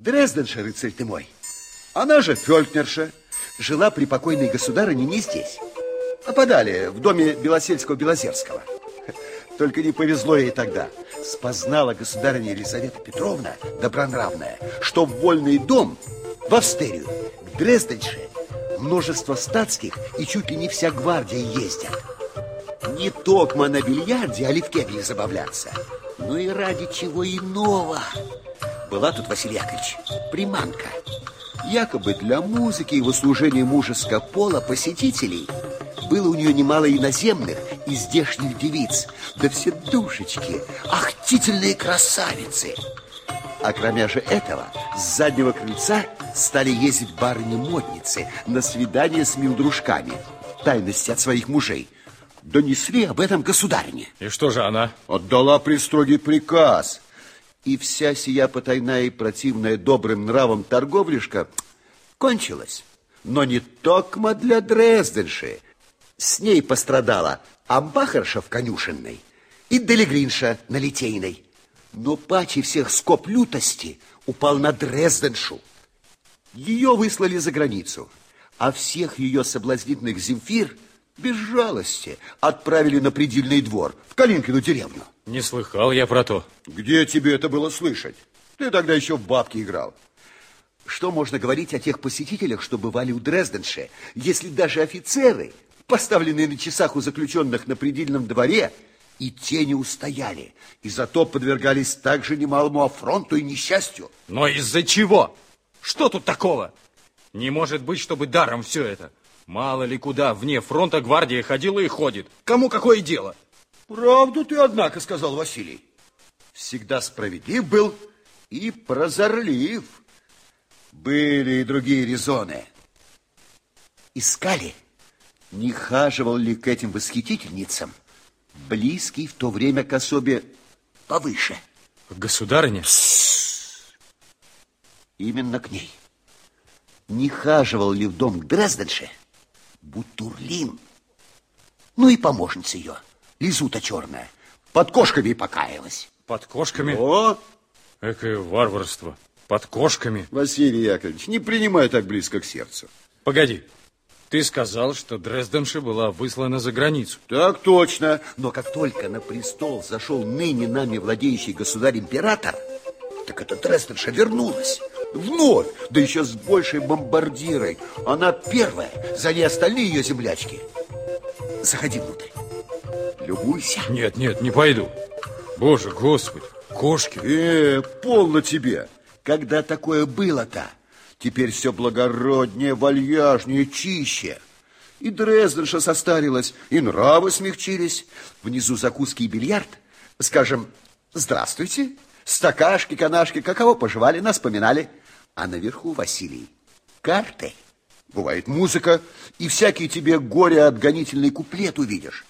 Дрезденша, рыцарь ты мой. Она же фельднерша. Жила при покойной государыне не здесь, а подали, в доме Белосельского-Белозерского. Только не повезло ей тогда. Спознала государыня Елизавета Петровна, добронравная, что в вольный дом, в Австерию, к Дрезденше, множество статских и чуть ли не вся гвардия ездят. Не токмо на бильярде, а левкебеле забавляться, но и ради чего иного. Была тут, Василий Яковлевич, приманка. Якобы для музыки и в услужении мужеского пола посетителей было у нее немало иноземных и здешних девиц, да все душечки, ахтительные красавицы. А кроме же этого, с заднего крыльца стали ездить барыни-модницы на свидание с милдружками, тайности от своих мужей. Донесли об этом государине. И что же она? Отдала пристрогий приказ. И вся сия потайная и противная добрым нравом торговляшка кончилась. Но не токмо для Дрезденши. С ней пострадала Амбахарша в конюшенной и Делегринша на Литейной. Но паче всех скоп лютости упал на Дрезденшу. Ее выслали за границу, а всех ее соблазнительных земфир без жалости отправили на предельный двор, в Калинкину деревню. Не слыхал я про то. Где тебе это было слышать? Ты тогда еще в бабки играл. Что можно говорить о тех посетителях, что бывали у Дрезденше, если даже офицеры, поставленные на часах у заключенных на предельном дворе, и те не устояли, и зато подвергались также немалому афронту и несчастью. Но из-за чего? Что тут такого? Не может быть, чтобы даром все это. Мало ли куда вне фронта гвардия ходила и ходит. Кому какое дело? Правду ты, однако, сказал Василий. Всегда справедлив был и прозорлив. Были и другие резоны. Искали, не хаживал ли к этим восхитительницам близкий в то время к особе повыше. Государыня? Именно к ней. Не хаживал ли в дом к Дрезденше Бутурлин? Ну и помощница ее, Лизута черная, под кошками покаялась. Под кошками? О! Экое варварство. Под кошками? Василий Яковлевич, не принимай так близко к сердцу. Погоди. Ты сказал, что Дрезденша была выслана за границу. Так точно. Но как только на престол зашел ныне нами владеющий государь-император, так эта Дрезденша вернулась. Вновь, да еще с большей бомбардирой. Она первая, за ней остальные ее землячки. Заходи внутрь. Любуйся. Нет, нет, не пойду. Боже, Господи, кошки. Э, полно тебе. Когда такое было-то? Теперь все благороднее, вальяжнее, чище. И Дрезденша состарилась, и нравы смягчились. Внизу закуски и бильярд. Скажем, здравствуйте. Стакашки, канашки, каково пожевали, нас поминали. А наверху, Василий, карты. Бывает музыка, и всякий тебе горе-отгонительный куплет увидишь.